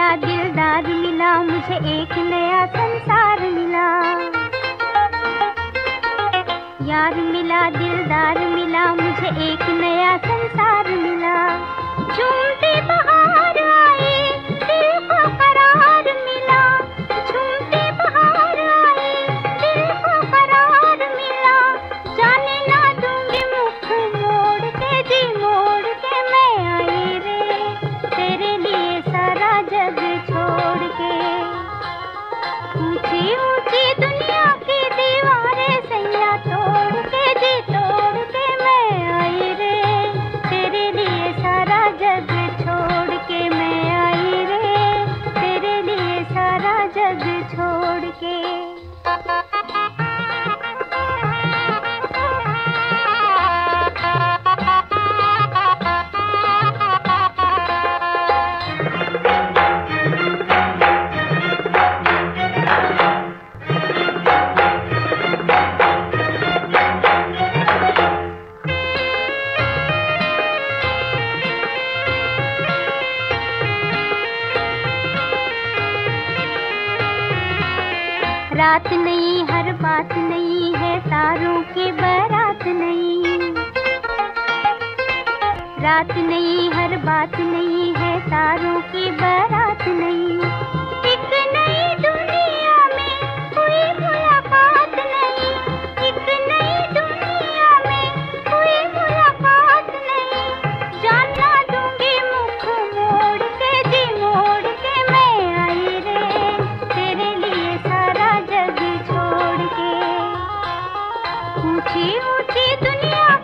मिला दिलदार मिला मुझे एक नया संसार मिला। यार मिला दिलदार मिला मुझे एक छोड़ के ऊँची ऊँची दुनिया की दीवारें सैया तोड़ के जी तोड़ के मैं आई रे। तेरे लिए सारा जग छोड़ के मैं आई रे। तेरे लिए सारा जग छोड़ के रात नहीं, हर बात नहीं है, तारों के बारात नहीं। रात नहीं, हर बात नहीं है, तारों की बारात नहीं। ऊँची ऊँची दुनिया